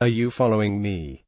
Are you following me?